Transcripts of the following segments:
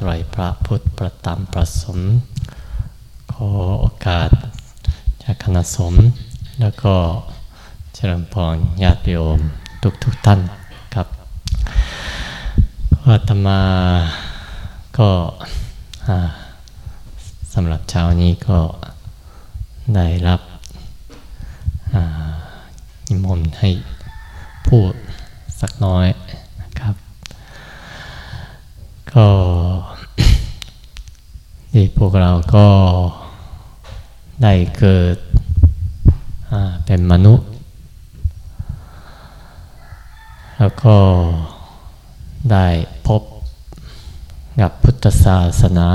ไตรพระพุทธประตามประสม ขอโอกาสจากคณะสม แล้วก็เจริญพรญาติโยมทุกทุกท่านครับอาตมาก็สำหรับเช้านี้ก็ได้รับนิมนต์ให้พูดสักน้อยนะครับ ก็ ที่พวกเราก็ได้เกิดเป็นมนุษย์ แล้วก็ได้พบกับพุทธศาสนา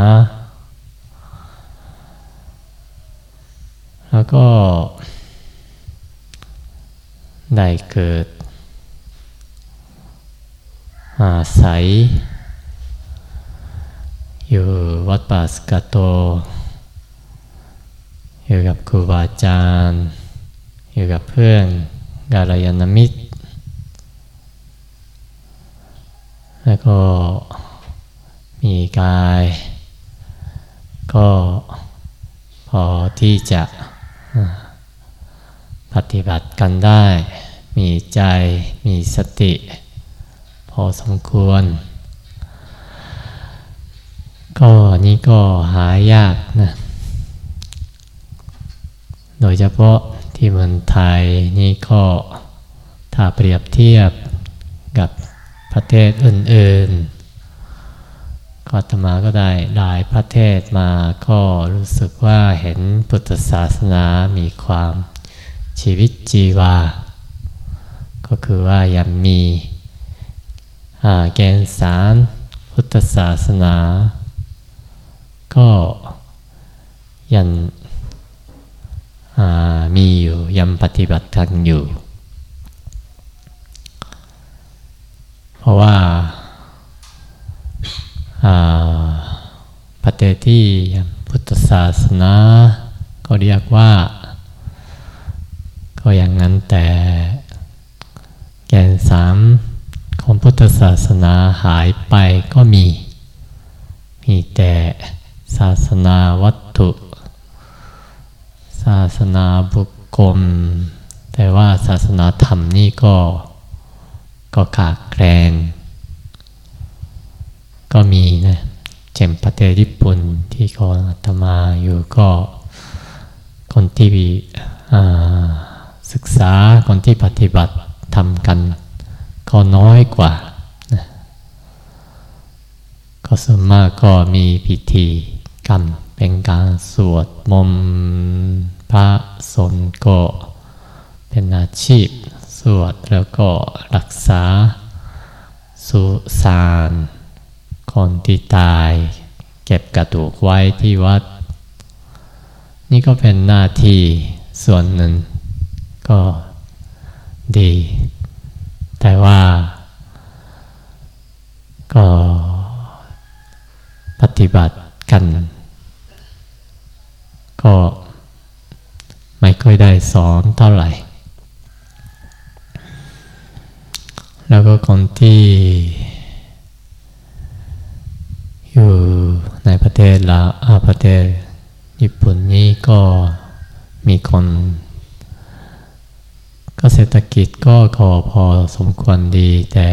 แล้วก็ได้เกิดอาศัย อยู่วัดป่าสกาโต อยู่กับครูบาอาจารย์ อยู่กับเพื่อนกาลยานมิตร แล้วก็มีกาย ก็พอที่จะปฏิบัติกันได้ มีใจ มีสติ พอสมควร ก็นี่ก็หายากนะ โดยเฉพาะที่เมืองไทยนี่ก็ถ้าเปรียบเทียบกับประเทศอื่นๆ ก็ธรรมาก็ได้หลายประเทศมาก็รู้สึกว่าเห็นพุทธศาสนามีความชีวิตจีวา ก็คือว่ายังมีแกนสารพุทธศาสนา ก็ยังมีอยู่ยังปฏิบัติกันอยู่ เพราะว่าประเทศที่พุทธศาสนาก็เรียกว่า ก็อย่างนั้นแต่แกนสามของพุทธศาสนาหายไปก็มี มีแต่ ศาสนาวัตถุ ศาสนาบุคคล แต่ว่าศาสนาธรรมนี่ก็ก็ขาดแคลนก็มีนะเช่นประเทศญี่ปุ่นที่คอนอาตมาอยู่ก็คนที่ศึกษาคนที่ปฏิบัติทำกัน ก็น้อยกว่านะก็ส่วนมากก็มีพิธี กรรมเป็นการสวดมนต์พระสนก็เป็นอาชีพ สวดแล้วก็รักษา สุสานคนที่ตาย เก็บกระดูกไว้ที่วัด นี่ก็เป็นหน้าที่ส่วนหนึ่งก็ดี แต่ว่าก็ปฏิบัติกัน ก็ไม่ค่อยได้สอนเท่าไหร่ แล้วก็คนที่อยู่ในประเทศลาวประเทศญี่ปุ่นนี้ก็มีคนก็เศรษฐกิจก็ขอพอสมควรดีแต่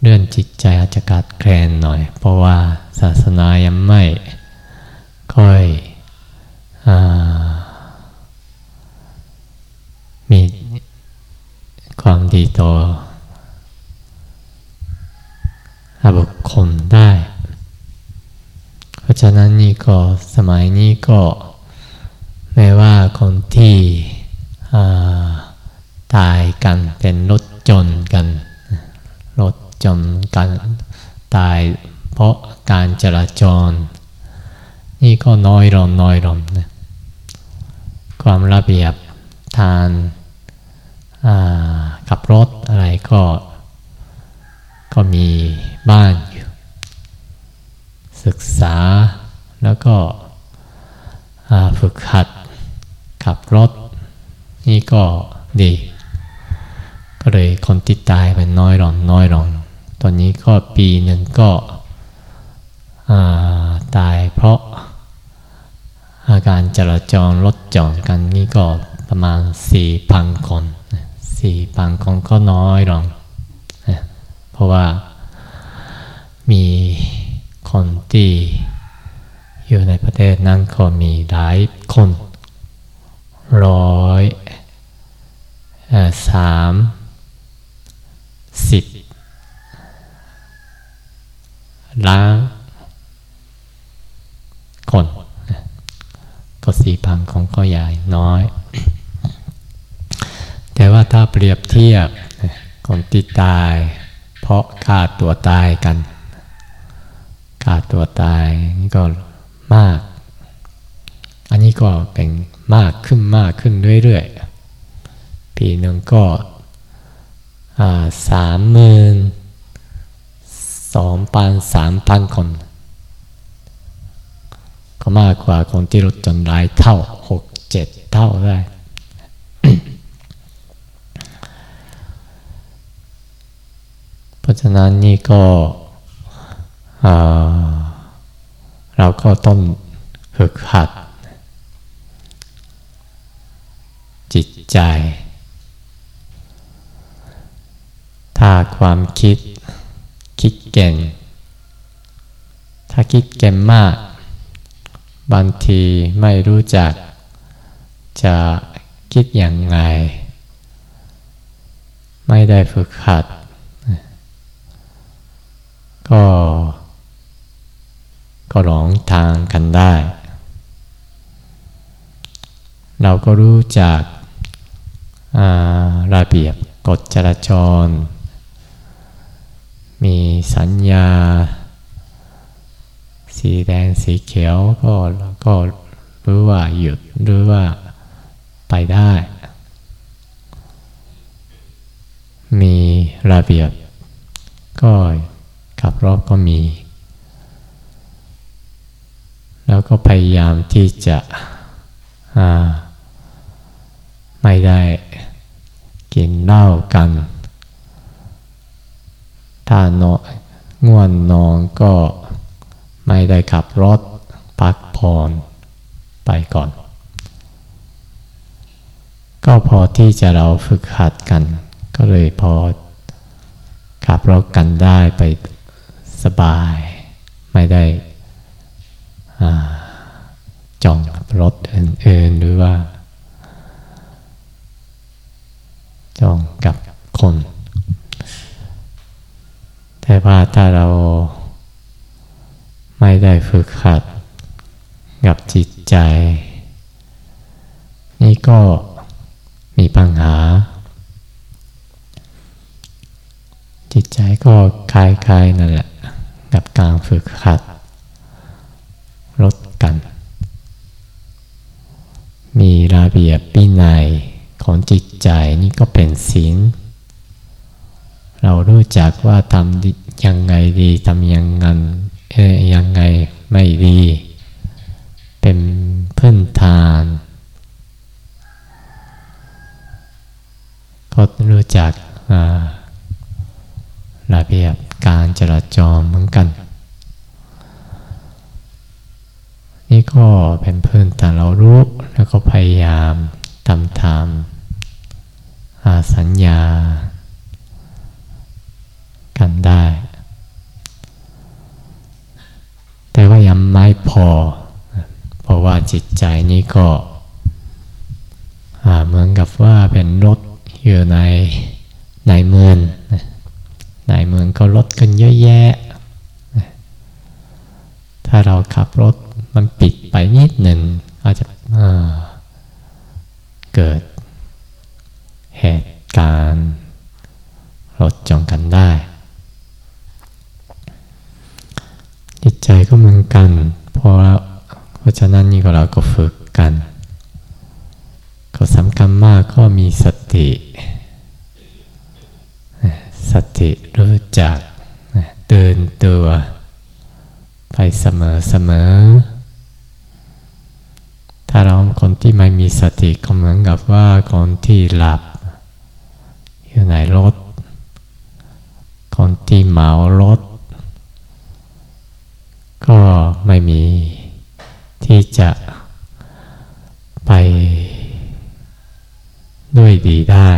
เรื่องจิตใจอาจจะขาดแคลนหน่อย เพราะว่าศาสนายังไม่ค่อย มีความดีต่อบุคคลได้ เพราะฉะนั้นนี่ก็สมัยนี้ก็แม้ว่าคนที่ตายกันเป็นรถจนกันรถจนกันตายเพราะการจราจร นี่ก็น้อยลงน้อยลงนะ ความระเบียบทานขับรถอะไรก็ ก็มีบ้านอยู่ศึกษาแล้วก็ฝึกหัด ขับรถ นี่ก็ดี ก็เลยคนที่ตายไปน้อยลงน้อยลงตอนนี้ก็ปีหนึ่งก็ตายเพราะ อาการจราจรรถจอดกันนี่ก็ประมาณสี่พันคนสี่พันคนก็น้อยลงเพราะว่ามีคนที่อยู่ในประเทศนั้นก็มีหลายคนร้อยสามสิบล้านคน ก็สี่พันของก็ใหญ่น้อย แต่ว่าถ้าเปรียบเทียบคนที่ตาย เพราะฆ่าตัวตายกันฆ่าตัวตายนี่ก็มาก อันนี้ก็เป็นมากขึ้นมากขึ้นเรื่อยๆปีหนึ่งก็สามหมื่นสองพันสามพันคน ก็มากกว่าคนที่ลดจนหลายเท่าหกเจ็ดเท่าได้ เพราะฉะนั้นนี่ก็เราก็ต้องฝึกหัด จิตใจ ถ้าความคิดคิดเก่ง ถ้าคิดเก่งมาก บางทีไม่รู้จัก จะคิดอย่างไรไม่ได้ฝึกหัด ก็ ก็หลงทางกันได้ เราก็รู้จักระเบียบกฎจราจร มีสัญญา สีแดงสีเขียวก็ก็รู้ว่าหยุดรู้ว่าไปได้ มีระเบียบ ก็ขับรถก็มี แล้วก็พยายามที่จะไม่ได้กินเหล้ากัน ถ้านอนง่วนนอนก็ ไม่ได้ขับรถพักผ่อนไปก่อน ก็พอที่จะเราฝึกหัดกัน ก็เลยพอขับรถกันได้ไปสบาย ไม่ได้จองกับรถอื่นๆหรือว่า จองกับคน แต่ว่าถ้าเรา ไม่ได้ฝึกหัดกับจิตใจ นี่ก็มีปัญหา จิตใจก็คล้ายๆนั่นแหละกับการฝึกหัดลดกัน มีระเบียบปีนัยของจิตใจนี่ก็เป็นศีลเรารู้จักว่าทำยังไงดีทำยังไง ยังไงไม่ดี เป็นพื้นฐานก็รู้จักระเบียบการจราจรเหมือนกัน นี่ก็เป็นพื้นฐานเรารู้แล้วก็พยายามทำตามสัญญา กันได้แต่ว่ายังไม่พอ เพราะว่า จิตใจนี้ก็เหมือนกับว่าเป็นรถอยู่ในในเมืองในเมืองก็รถกันเยอะแยะ ถ้าเราขับรถมันปิดไปนิดหนึ่งอาจจะเกิดเหตุการณ์รถจองกันได้ จิตใจก็เหมือนกันพราะ เพราะฉะนั้นนี่ก็เราก็ฝึกกัน ก็สำคัญมากก็มีสติ สติรู้จักเตือนตัว ไปเสมอเสมอ ถ้าเราคนที่ไม่มีสติก็เหมือนกับว่าคนที่หลับ อยู่ในรถ คนที่เมารถ ก็ไม่มี ที่จะไปด้วยดีได้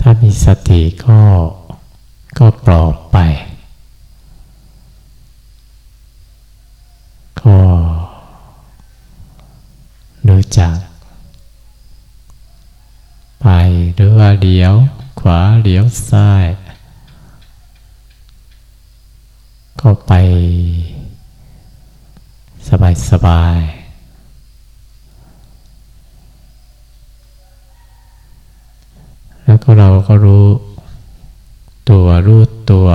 ถ้ามีสติก็ก็ปลอบไป ก็รู้จัก ไปหรือว่าเลี้ยว ขวาเลี้ยวซ้าย ก็ไป บายสบายแล้วก็เราก็รู้ ตัวรู้ตัว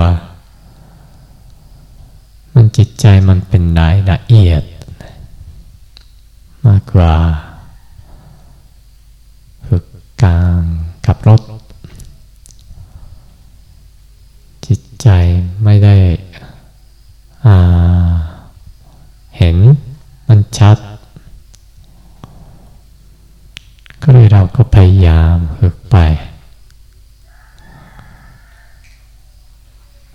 มันจิตใจมันเป็นรายละเอียด มากกว่าฝึกการขับรถ จิตใจไม่ได้เห็นมันชัด ก็เลยเราก็พยายามฝึกไป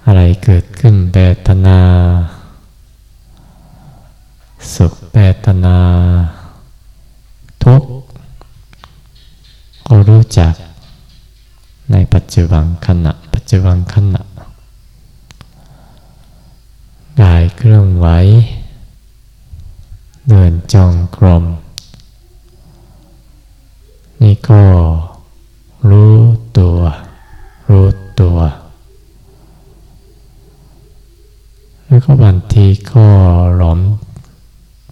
อะไรเกิดขึ้นเบตนา สุขเบตนา ทุกข์ก็รู้จัก ในปัจจุบันขณะปัจจุบันขณะกายเคลื่อนไหวเดินจงกรมนี่ก็รู้ตัว รู้ตัวแล้วก็บางทีก็หลง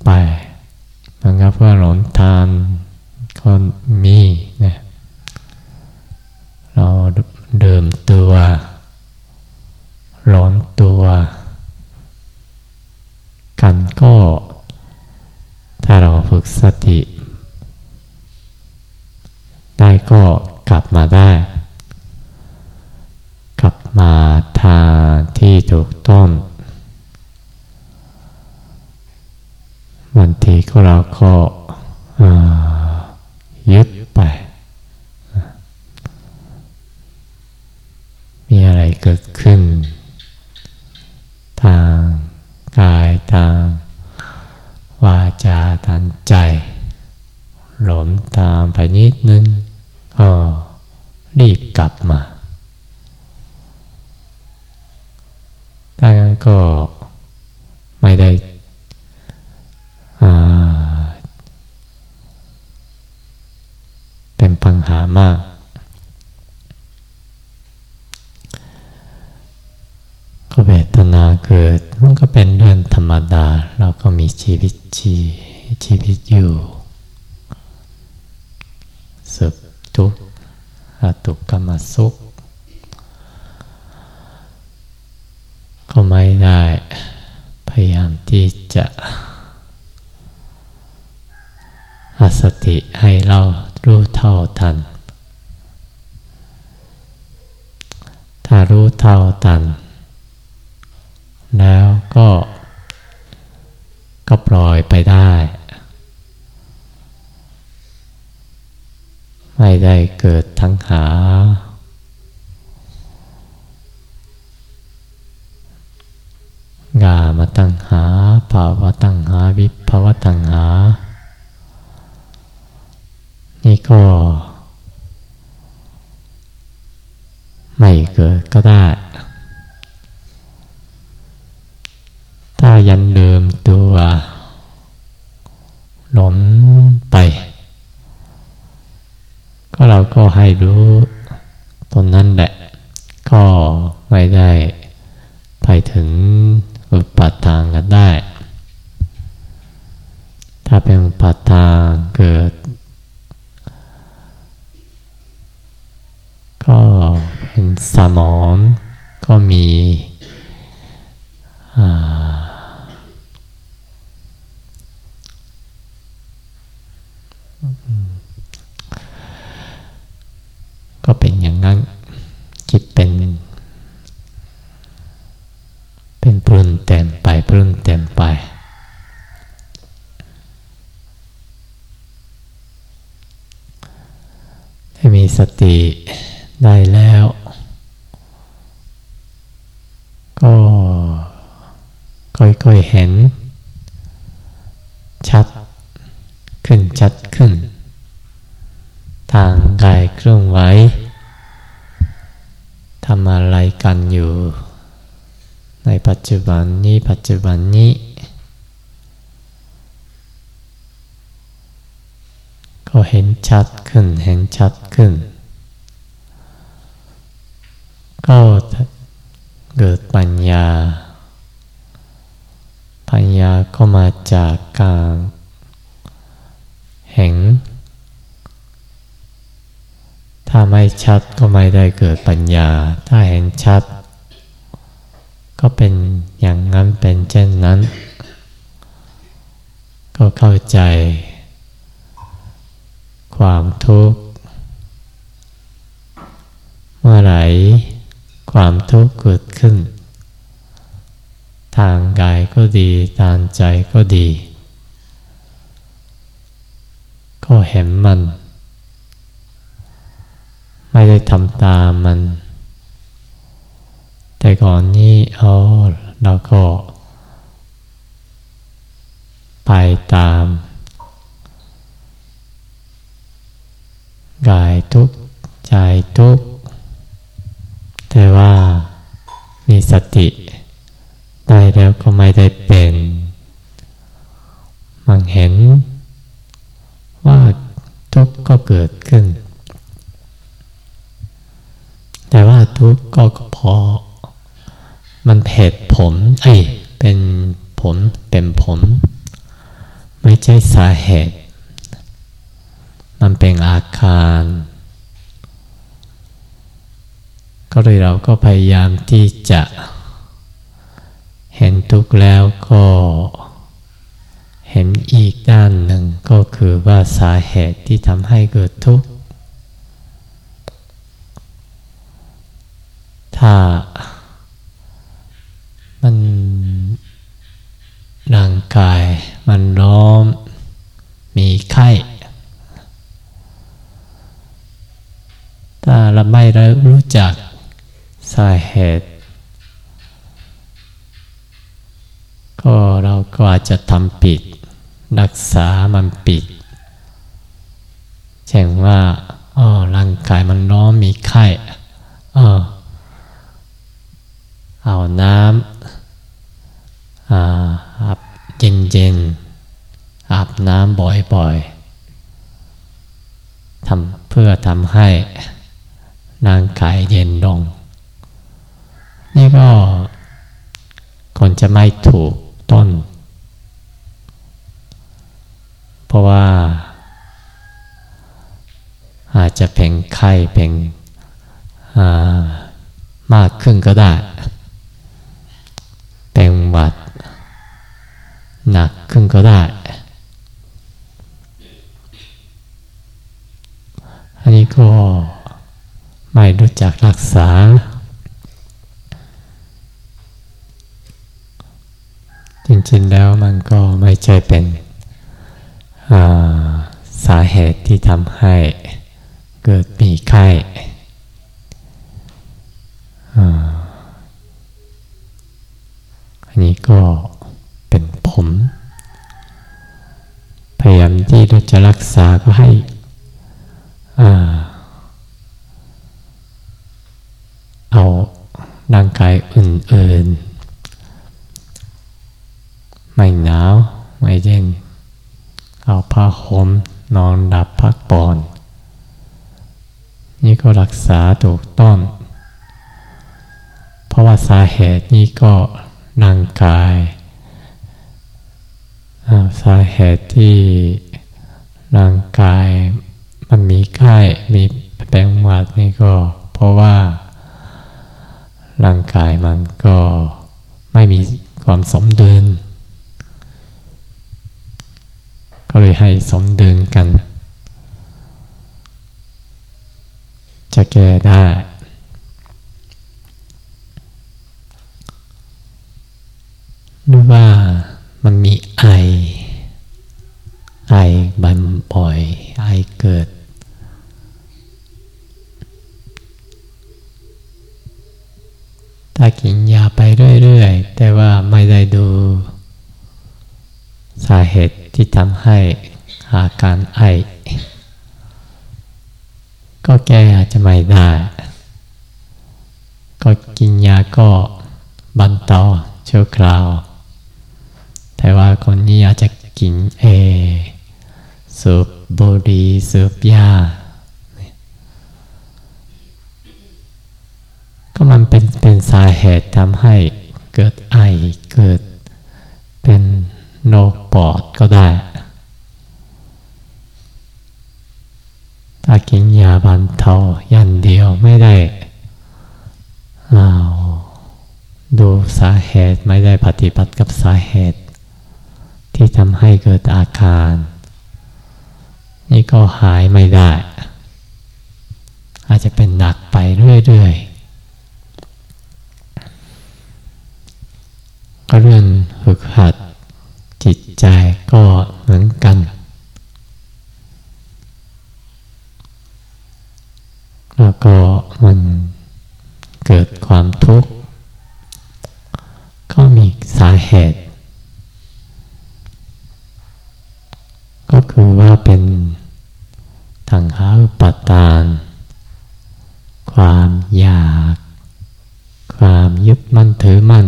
ไปนะครับว่าหลงทานก็มีนะเราเดิมตัวหลงตัว กันก็ ถ้าเรา ฝึกสติ ได้ก็กลับมาได้ กลับมาทางที่ถูกต้องบางทีก็เราก็ยึดไป มีอะไรเกิดขึ้น ทางกายทางวาจาทางใจ หลงตามไปนิดนึงก็รีบกลับมาถ้างั้นก็ไม่ได้เป็นปัญหามาก ก็เวทนาเกิด มันก็เป็นเรื่องธรรมดา เราก็ มีชีวิตชีชีวิตอยู่ สุขทุกข์ตุกขมสุข ก็ไม่ได้ พยายามที่จะอาสติให้เรารู้เท่าทัน ถ้ารู้เท่าทัน แล้วก็ ก็ปล่อยไปได้ ไม่ได้เกิดทั้งหากามาตั้งหาภาวะตั้งหา วิภาวะตั้งหา นี่ก็ ไม่เกิดก็ได้ ถ้ายันเดิมตัวหลงไป ก็เราก็ให้รู้ตนนั้นแหละ ก็ไม่ได้ไปถึงอุปัฏฐานกันได้ ถ้าเป็นอุปัฏฐานเกิด ก็เป็นสมองก็มีก็เป็นอย่างนั้นจิตเป็น เป็นปรุนเต็มไปปรุนเต็มไปให้มีส ติได้แล้ว ก็ค่อยๆเห็น ชัดขึ้นชัดขึ้น ทางกายเคลื่อนไหวทำอะไรกันอยู่ ในปัจจุบันนี้ปัจจุบันนี้ ก็เห็นชัดขึ้นเห็นชัดขึ้น ก็เกิดปัญญา ปัญญาก็มาจากการเห็น ถ้าไม่ชัดก็ไม่ได้เกิดปัญญา ถ้าเห็นชัด ก็เป็นอย่างนั้นเป็นเช่นนั้น ก็เข้าใจ ความทุกข์เมื่อไหร่ ความทุกข์เกิดขึ้น ทางกายก็ดี ทางใจก็ดี ก็เห็นมัน ไม่ได้ทำตามมัน แต่ก่อนนี้เอาเราก็ ไปตามกายทุกใจทุก แต่ว่ามีสติได้แล้วก็ไม่ได้เป็นมันเห็นว่าทุกข์ก็เกิดขึ้น แต่ว่าทุกข์ก็พอ มันเหตุผลไอ้เป็นผลเป็นผลไม่ใช่สาเหตุ มันเป็นอาการ ก็เลยเราก็พยายามที่จะเห็นทุกข์แล้วก็เห็นอีกด้านหนึ่งก็คือว่าสาเหตุที่ทำให้เกิดทุกข์ ถ้ามันร่างกายมันร้อมมีไข้ถ้าเราไม่รู้จัก สาเหตุ ก็เราก็อาจจะทำปิด รักษามันปิดเช่นว่าอ๋อร่างกายมันร้อนมีไข้เออเอาน้ำอาบเย็นๆอาบน้ำบ่อยๆทำเพื่อทำให้ร่างกายเย็นลง นี่ก็คนจะไม่ถูกต้น เพราะว่า อาจจะเป็นไข้เป็นมากขึ้นก็ได้เป็นหวัด หนักขึ้นก็ได้ อันนี้ก็ไม่รู้จักรักษา จริงๆแล้วมันก็ไม่ใช่เป็นสาเหตุที่ทำให้เกิดมีไข้อันนี้ก็เป็นผม พยายามที่เราจะรักษาก็ให้เอาร่างกายอื่นๆไม่หนาวไม่เย็นเอาผ้าห่มนอนดับพักผ่อนนี่ก็ รักษาถูกต้อง เพราะว่าสาเหตุนี้ก็ร่างกาย สาเหตุที่ร่างกายมันมีไข้มีแปลงหวัดนี่ก็ เพราะว่าร่างกายมันก็ไม่มีความสมดุลก็เลยให้สมดุลกัน จะแก้ได้ หรือว่ามันมีไอ ไอบันบ่อย ไอเกิด ถ้ากินยาไปเรื่อยๆ แต่ว่าไม่ได้ดู สาเหตุที่ทำให้อาการไอ ก็แก้อาจจะไม่ได้ ก็กินยาก็บรรเทาชั่วคราว แต่ว่าคนนี้อาจจะกินเอสูบบุ หรี่สูบยาก็มันเป็นเป็นสาเหตุทำให้เกิดไอเกิดเป็นโรคปอดก็ได้ ถ้ากินยาบันเทายันเดียวไม่ได้เราดูสาเหตุไม่ได้ปฏิบัติกับสาเหตุ ที่ทำให้เกิดอาการ นี่ก็หายไม่ได้ อาจจะเป็นหนักไปเรื่อยๆก็เรื่องฝึกหัดจิตใจก็เหมือนกัน แล้วก็มันเกิดความทุกข์ ก็มีสาเหตุ ก็คือว่าเป็น ทางหาอุปทาน ความอยาก ความยึดมั่นถือมั่น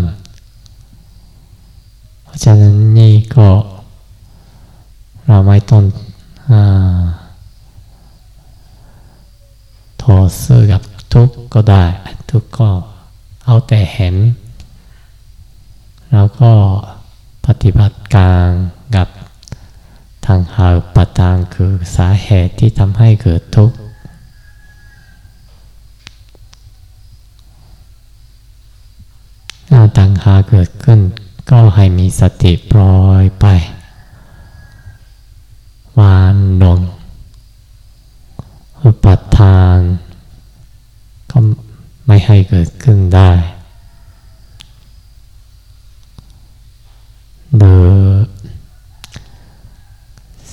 เพราะฉะนั้นนี่ก็เราไม่ต้องทอซื้อกับทุกก็ได้ ทุกก็เอาแต่เห็น แล้วก็ปฏิบัติการ ทางหาปัตตางคือสาเหตุที่ทำให้เกิดทุกข์ตังหาเกิดขึ้น ก็ให้มีสติปล่อยไปวานลงอุปัฏฐาน ก็ไม่ให้เกิดขึ้นได้หรือ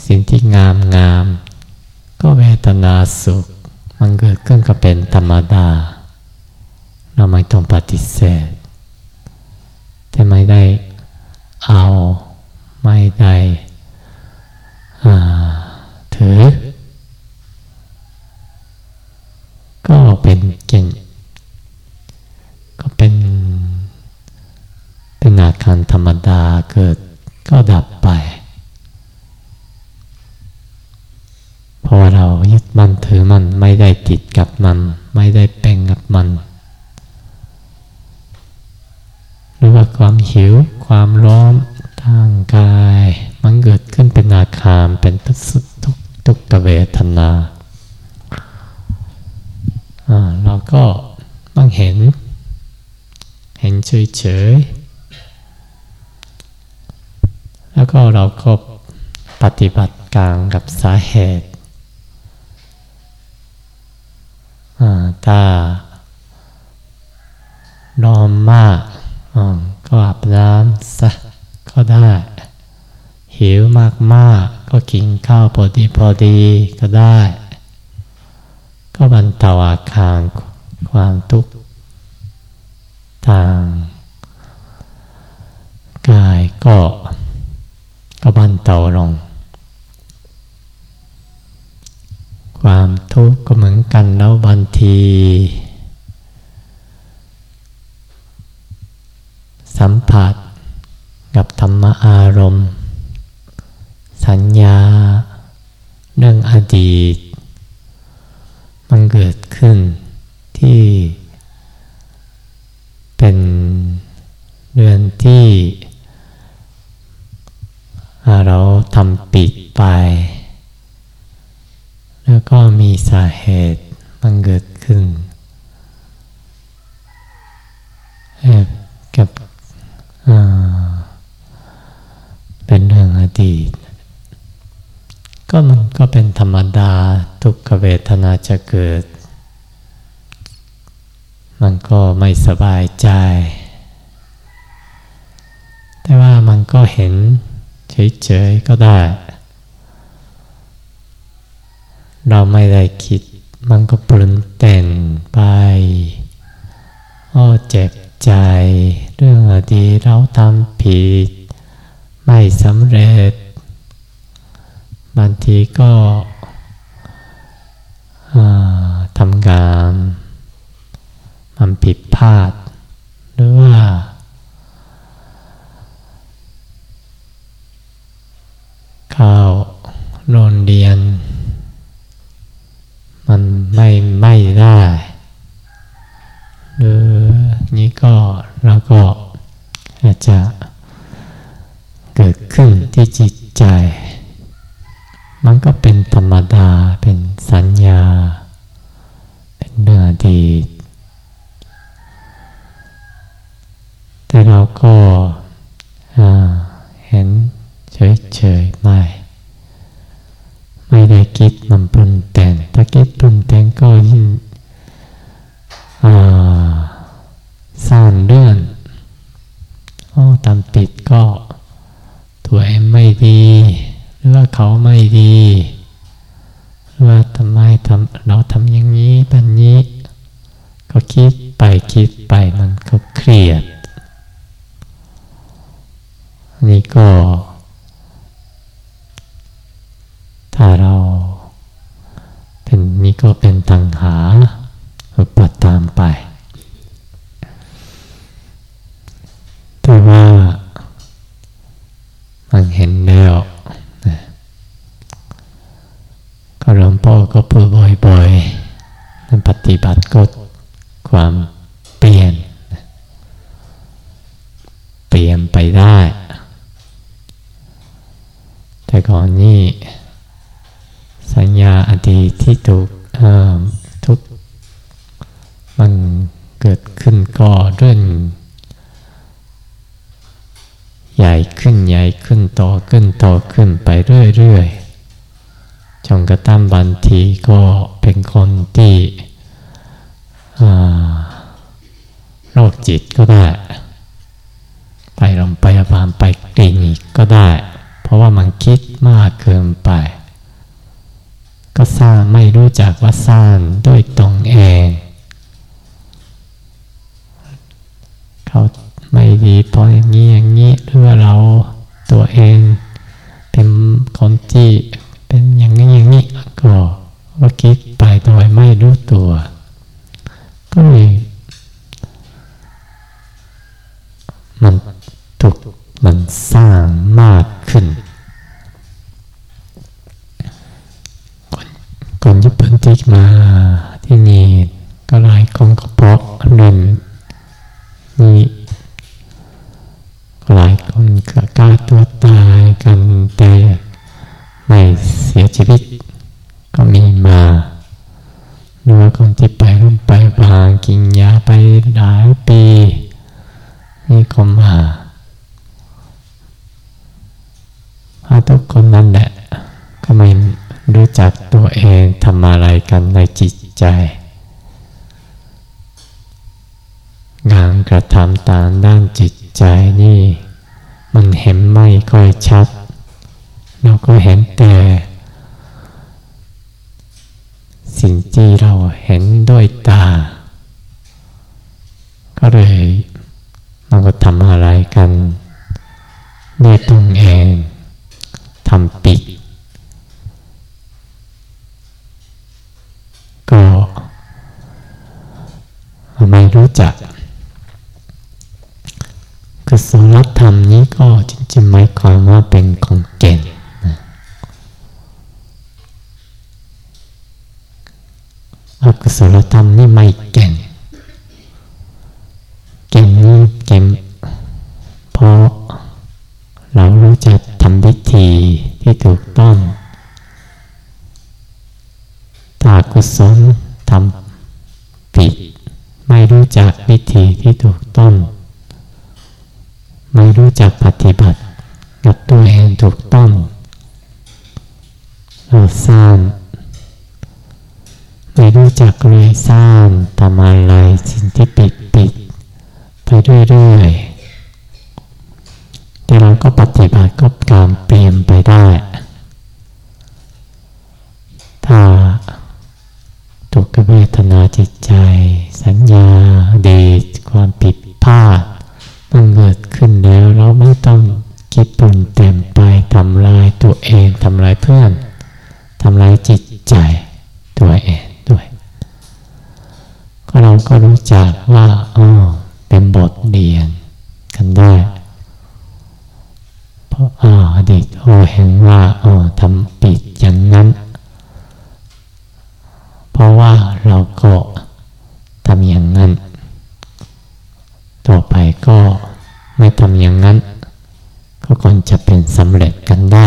สิ่ง ที่งามงาม ก็เวทนาสุข มันเกิดขึ้นก็เป็นธรรมดา เราไม่ต้องปฏิเสธ แต่ไม่ได้เอา ไม่ได้ถือ ก็เป็นเก่งก็เป็นเป็นอาการธรรมดาเกิดก็ดับไป เพราะเรายึดมันถือมันไม่ได้ติดกับมัน ไม่ได้เป็นกับมัน หรือว่าความหิวความร้อนทางกาย มันเกิดขึ้นเป็นอาคารเป็นทุกทุกทุกเวทนาเราก็ต้องเห็น เห็นเฉยๆแล้วก็เราก็ปฏิบัติกลางกับสาเหตุ ถ้าร้อนมากก็อาบน้ำซะก็ได้ หิวมากๆก็กินข้าวพอดีพอดีก็ได้ ก็บรรเทาอาการความทุกข์ทางกายก็ก็บรรเทาลง ความทุกข์ก็เหมือนกันแล้วบางที สัมผัสกับธรรมอารมณ์ สัญญา เรื่องอดีต มันเกิดขึ้นที่ เป็นเรื่องที่เราทำปิดไป แล้วก็มีสาเหตุมันเกิดขึ้นกับเป็นเรื่องอดีต ก็มันก็เป็นธรรมดา ทุกขเวทนาจะเกิด มันก็ไม่สบายใจ แต่ว่ามันก็เห็นเฉยๆก็ได้ เราไม่ได้คิด มันก็ปรุนแต่งไปอ้อเจ็บใจ เรื่องอดีตเราทำผิด ไม่สำเร็จ บางทีก็ ทำงาน มันผิดพลาด หรือว่าเข้าโรงเรียน มันไม่ไม่ได้ หรือนี้ก็เราก็อาจจะเกิดขึ้นที่จิตใจ มันก็เป็นธรรมดาเป็นสัญญา เป็นเรื่องอดีตแต่เราก็เห็นเฉยๆไม่ ไม่ได้คิดมันปรุงแต่งถ้าคิดปรุงแต่งก็ยิ่งสร้างเรื่องโอ้ตามปิดก็ตัวเองไม่ดี หรือว่าเขาไม่ดีหรือว่าทำไมทำเราทำอย่างนี้แบบนี้ ก็คิดไปคิดไปมันก็เครียดนี่ก็ ถ้าเราเป็นนี่ก็เป็นตังหาอุปตามไป แต่ว่ามันเห็นแล้วก็หลวงพ่อก็พูดบ่อยๆมันปฏิบัติก็ความเปลี่ยน เปลี่ยนไปได้แต่ก่อนนี้สัญญาอดีตที่ถูกทุกมันเกิดขึ้นก็เรื่องใหญ่ขึ้นใหญ่ขึ้นโตขึ้นโต ขึ้นไปเรื่อยๆจนกระทั่งบางทีก็เป็นคนที่โรคจิตก็ได้ ไปโรงพยาบาลไปคลินิกก็ได้ เพราะว่ามันคิดมากเกินไป ก็สร้างไม่รู้จักว่าสร้างด้วยตรงเอง เขาไม่ดีเพราะอย่างนี้อย่างนี้หรือว่าเราตัวเอง ที่เป็นอย่างนี้อย่างนี้ก็ว่าคิดไปโดยไม่รู้ตัว ก็เลยมันถูกมันสร้างมากขึ้นก่อนญี่ปุ่นที่มาที่นี่ก็หลายคนก็บอกเรื่องนี้หลายคนก็กล้าตัวตายกันแต่ไม่เสียชีวิต ก็มีมาหรือว่าคนที่ไปรุ่นไปบางกินยาไปหลายปีนี่ก็มาถ้าทุกคนนั่นแหละก็ไม่รู้จักตัวเองทำอะไรกันในจิตใจ งานกระทำตามด้านจิตใจนี่ มันเห็นไม่ ค่อยชัด เราก็เห็นแต่สิ่งที่เราเห็นด้วยตา ก็เลยเราก็ทำอะไรกันด้วยตรงเองทำปิด ก็ไม่รู้จัก กุศลธรรมนี้ก็จริงๆหมายความว่าเป็นของเก่งอกุศลธรรมนี่ไม่เก่ง เก่งนี่เก่งเพราะเรารู้จักทำวิธีที่ถูกต้องถ้ากุศลทำผิด ไม่รู้จักวิธีที่ถูกต้อง ไม่รู้จักปฏิบัติกับตัวเองถูกต้อง เราสร้าง ไม่รู้จักเลยสร้างทำอะไรสิ่งที่ปิดปิดไปเรื่อยๆแต่เราก็ปฏิบัติก็การเปลี่ยนไปได้ ถ้าทุกขเวทนาจิตใจ สัญญาดี ความผิดพลาดมันเต็มไปทำลายตัวเองทำลายเพื่อนทำลายจิตใจตัวเองด้วยก็เราก็รู้จักว่าอ๋อเป็นบทเรียนกันได้เพราะอ๋ออดีตโอเห็นว่าอ๋อทำปิดอย่างนั้น เพราะว่าเราก็ทำอย่างนั้น ต่อไปก็ไม่ทำอย่างนั้น ควรจะเป็นสำเร็จกันได้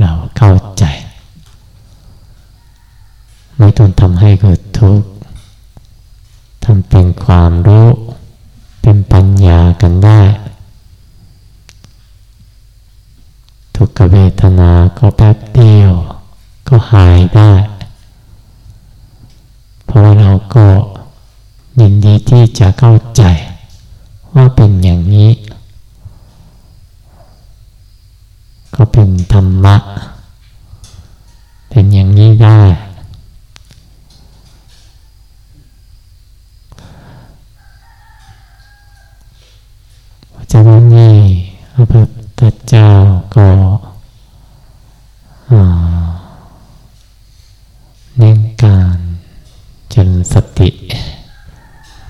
เราเข้าใจ ไม่ต้องทำให้เกิดทุกข์ทำเป็นความรู้ เป็นปัญญากันได้ ทุกขเวทนาก็แป๊บเดียว ก็หายได้ เพราะเราก็ยินดีที่จะเข้าเป็นอย่างนี้ก็เป็นธรรมะ เป็นอย่างนี้ได้เพราะฉะนั้นนี่พระพุทธเจ้าก็เน้นการจนสติ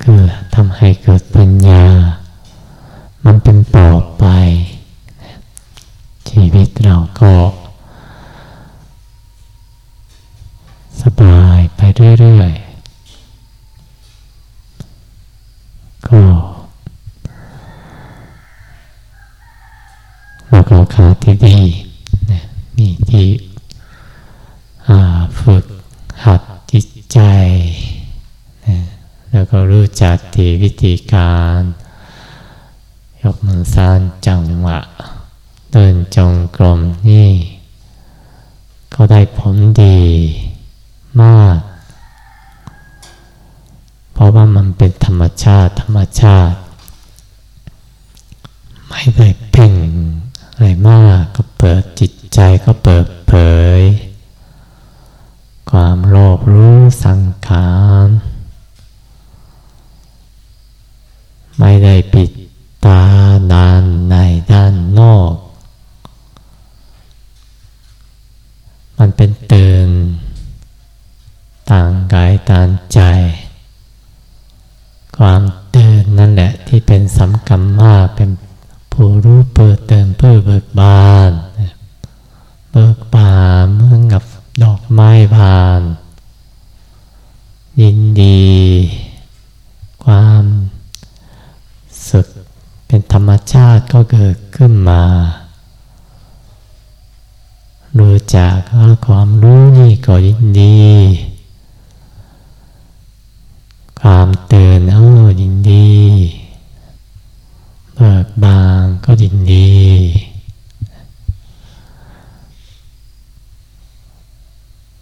คือทำให้เกิดปัญญา มันเป็นต่อไปชีวิตเราก็ สบายไปเรื่อยๆ ก็เราก็ขาที่ดีมีที่ฝึกหัดจิตใจ แล้ว ก็รู้จักที่วิธีการ ยกมือสานจังหวะ เดินจงกรมนี่ ก็ได้ผลดีมาก เพราะว่ามันเป็นธรรมชาติ ธรรมชาติ ไม่ได้เพ่งอะไรมากก็เปิดจิตใจก็เปิดเผย ความโลภรู้สังขาร ไม่ได้ปิดตาด้านในด้านนอก มันเป็นตื่น ต่างกายต่างใจ ความตื่นนั่นแหละที่เป็นสำคัญมากเป็นผู้รู้เปิดเติมเพื่อเบิกบานเบิกบานเมื่อกับดอกไม้บาน ยินดี ความสุขเป็นธ รรมชาติก็เกิดขึ้นมารู้จักความรู้นี่ก็ยินดี ความตื่นเออยินดีเบิกบานก็ยินดี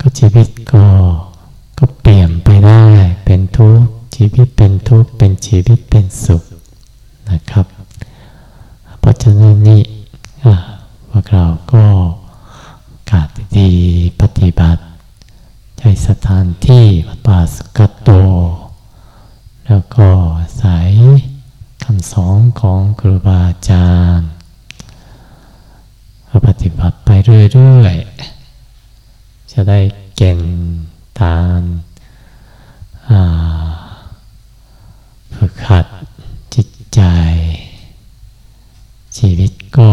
ก็ชีวิตก็ก็เปลี่ยนไปได้เป็นทุกข์ชีวิตเป็นทุกข์เป็นชีวิตเป็นสุขนะครับ ราะฉะนั้นนี่พวกเราก็กาศดีปฏิบัติใจสถานที่วัดป่าสกัตโต แล้วก็สายคำสอนของครูบาอาจารย์ปฏิบัติไปเรื่อยๆ จะได้เก่งทานฝึกหัดจิตใจ ชีวิตก็